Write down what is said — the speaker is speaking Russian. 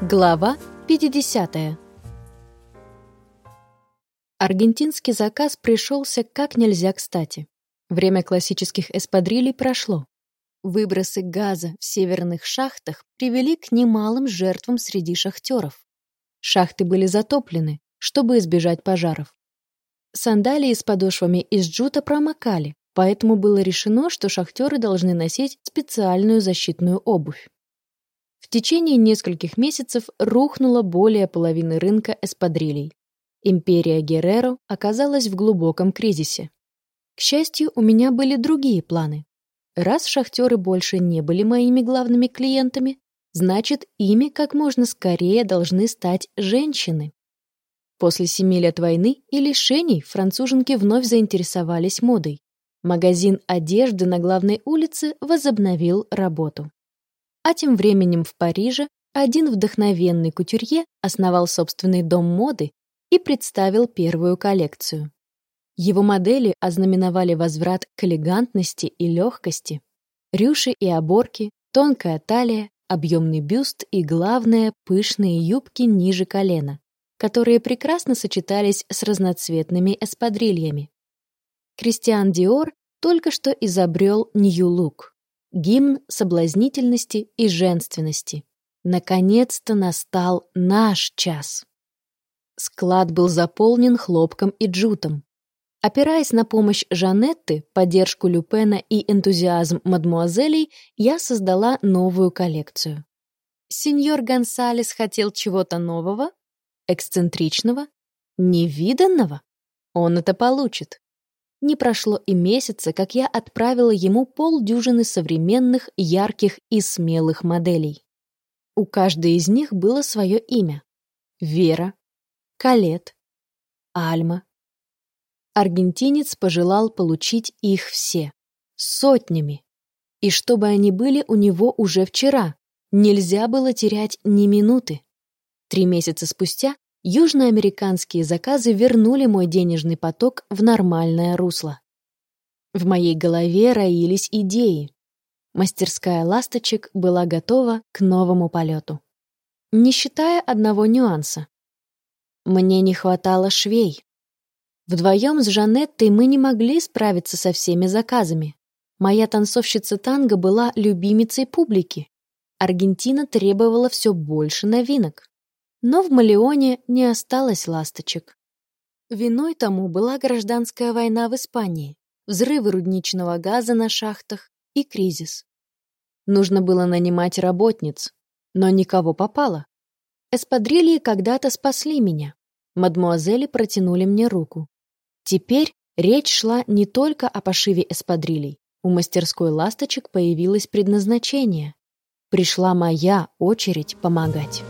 Глава 50. Аргентинский заказ пришелся как нельзя кстати. Время классических эспадрилей прошло. Выбросы газа в северных шахтах привели к немалым жертвам среди шахтеров. Шахты были затоплены, чтобы избежать пожаров. Сандалии с подошвами из джута промокали, поэтому было решено, что шахтеры должны носить специальную защитную обувь. В течение нескольких месяцев рухнула более половины рынка эспадрилей. Империя Герреро оказалась в глубоком кризисе. К счастью, у меня были другие планы. Раз шахтеры больше не были моими главными клиентами, значит, ими как можно скорее должны стать женщины. После семи лет войны и лишений француженки вновь заинтересовались модой. Магазин одежды на главной улице возобновил работу. А тем временем в Париже один вдохновенный кутюрье основал собственный дом моды и представил первую коллекцию. Его модели ознаменовали возврат к элегантности и легкости. Рюши и оборки, тонкая талия, объемный бюст и, главное, пышные юбки ниже колена, которые прекрасно сочетались с разноцветными эспадрильями. Кристиан Диор только что изобрел нью-лук гимн соблазнительности и женственности. Наконец-то настал наш час. Склад был заполнен хлопком и джутом. Опираясь на помощь Жанетты, поддержку Люпена и энтузиазм мадмуазелей, я создала новую коллекцию. Сеньор Гонсалес хотел чего-то нового, эксцентричного, невиданного. Он это получит. Не прошло и месяца, как я отправила ему полдюжины современных, ярких и смелых моделей. У каждой из них было свое имя. Вера, Калет, Альма. Аргентинец пожелал получить их все. Сотнями. И чтобы они были у него уже вчера. Нельзя было терять ни минуты. Три месяца спустя южноамериканские заказы вернули мой денежный поток в нормальное русло. В моей голове роились идеи. Мастерская ласточек была готова к новому полету. Не считая одного нюанса. Мне не хватало швей. Вдвоем с Жанеттой мы не могли справиться со всеми заказами. Моя танцовщица танго была любимицей публики. Аргентина требовала все больше новинок. Но в Малеоне не осталось ласточек. Виной тому была гражданская война в Испании, взрывы рудничного газа на шахтах и кризис. Нужно было нанимать работниц, но никого попало. Эспадрильи когда-то спасли меня. Мадмуазели протянули мне руку. Теперь речь шла не только о пошиве эспадрилей. У мастерской ласточек появилось предназначение. Пришла моя очередь помогать.